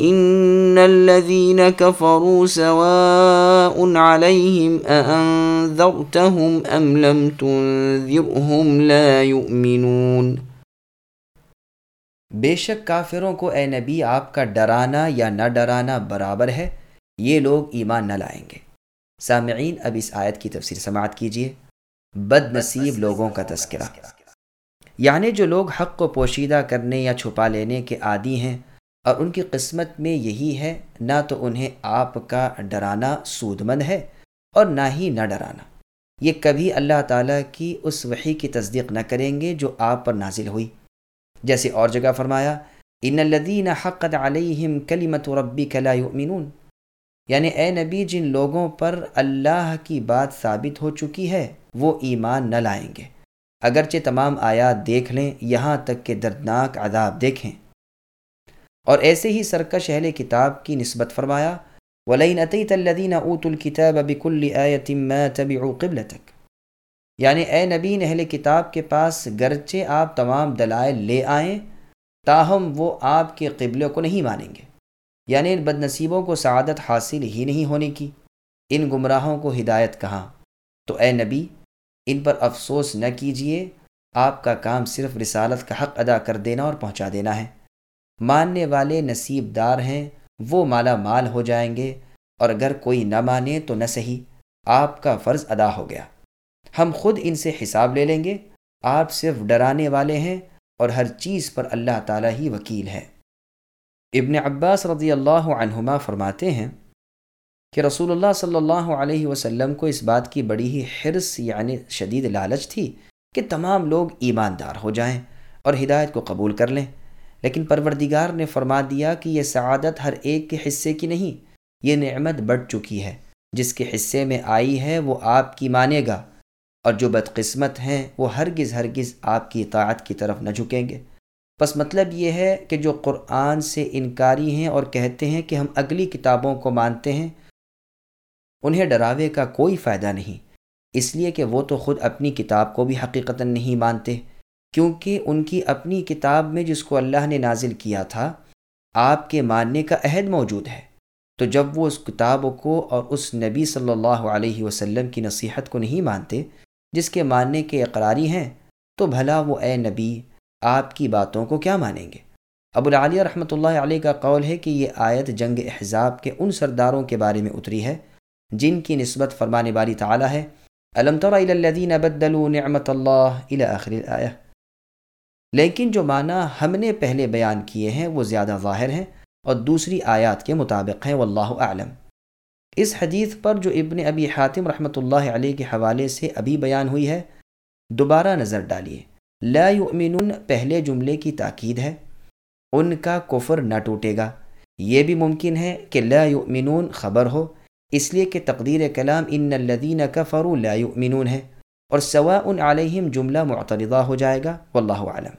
ان الذين كفروا سواء عليهم اانذرتهم ام لم تنذرهم لا يؤمنون بے شک کافروں کو اے نبی آپ کا ڈرانا یا نہ ڈرانا برابر ہے، یہ لوگ ایمان نہ لائیں گے۔ سامعین، اب اس آیت کی تفسیر سماعت کیجیے بد نصیب لوگوں کا تذکرہ۔ یعنی جو لوگ حق کو پوشیدہ کرنے یا چھپا لینے کے عادی ہیں اور ان کی قسمت میں یہی ہے، نہ تو انہیں آپ کا ڈرانا سود مند ہے اور نہ ہی نہ ڈرانا۔ یہ کبھی اللہ تعالیٰ کی اس وحی کی تصدیق نہ کریں گے جو آپ پر نازل ہوئی۔ جیسے اور جگہ فرمایا، ان الدین حقت علیہم کلیمت ربی کلا یؤمنون یعنی اے نبی، جن لوگوں پر اللہ کی بات ثابت ہو چکی ہے، وہ ایمان نہ لائیں گے۔ اگرچہ تمام آیات دیکھ لیں، یہاں تک کہ دردناک عذاب دیکھیں۔ اور ایسے ہی سرکش اہل کتاب کی نسبت فرمایا ولین عطیت الدین اوت الکتاب بک التم طبی قبل تک یعنی اے نبین اہل کتاب کے پاس گرچہ آپ تمام دلائل لے آئیں، تاہم وہ آپ کے قبلوں کو نہیں مانیں گے۔ یعنی ان بد نصیبوں کو سعادت حاصل ہی نہیں ہونے کی، ان گمراہوں کو ہدایت کہاں۔ تو اے نبی، ان پر افسوس نہ کیجیے آپ کا کام صرف رسالت کا حق ادا کر دینا اور پہنچا دینا ہے۔ ماننے والے نصیب دار ہیں، وہ مالا مال ہو جائیں گے۔ اور اگر کوئی نہ مانے تو نہ صحیح۔ آپ کا فرض ادا ہو گیا۔ ہم خود ان سے حساب لے لیں گے۔ آپ صرف ڈرانے والے ہیں اور ہر چیز پر اللہ تعالیٰ ہی وکیل ہے۔ ابن عباس رضی اللہ عنہما فرماتے ہیں کہ رسول اللہ صلی اللہ علیہ وسلم کو اس بات کی بڑی ہی حرص یعنی شدید لالچ تھی کہ تمام لوگ ایماندار ہو جائیں اور ہدایت کو قبول کر لیں۔ لیکن پروردگار نے فرما دیا کہ یہ سعادت ہر ایک کے حصے کی نہیں، یہ نعمت بڑھ چکی ہے۔ جس کے حصے میں آئی ہے، وہ آپ کی مانے گا۔ اور جو بدقسمت ہیں، وہ ہرگز ہرگز آپ کی اطاعت کی طرف نہ جھکیں گے۔ بس مطلب یہ ہے کہ جو قرآن سے انکاری ہیں اور کہتے ہیں کہ ہم اگلی کتابوں کو مانتے ہیں، انہیں ڈراوے کا کوئی فائدہ نہیں۔ اس لیے کہ وہ تو خود اپنی کتاب کو بھی حقیقت نہیں مانتے۔ کیونکہ ان کی اپنی کتاب میں جس کو اللہ نے نازل کیا تھا، آپ کے ماننے کا عہد موجود ہے۔ تو جب وہ اس کتاب کو اور اس نبی صلی اللہ علیہ وسلم کی نصیحت کو نہیں مانتے، جس کے ماننے کے اقراری ہیں، تو بھلا وہ اے نبی، آپ کی باتوں کو کیا مانیں گے؟ ابو العالیہ رحمۃ اللہ علیہ کا قول ہے کہ یہ آیت جنگ احزاب کے ان سرداروں کے بارے میں اتری ہے، جن کی نسبت فرمانے والی تعالیٰ ہے علم الدین بدلوا نعمت اللہ آخر الآیہ۔ لیکن جو معنی ہم نے پہلے بیان کیے ہیں وہ زیادہ ظاہر ہیں اور دوسری آیات کے مطابق ہیں، واللہ اعلم۔ اس حدیث پر جو ابن ابی حاتم رحمۃ اللہ علیہ کے حوالے سے ابھی بیان ہوئی ہے، دوبارہ نظر ڈالیے۔ لا یؤمنون، پہلے جملے کی تاکید ہے۔ ان کا کفر نہ ٹوٹے گا۔ یہ بھی ممکن ہے کہ لا یؤمنون خبر ہو۔ اس لیے کہ تقدیر کلام، ان الدین کفروا لا یؤمنون ہے۔ اور سواء علیہم جملہ معترضہ ہو جائے گا واللہ عالم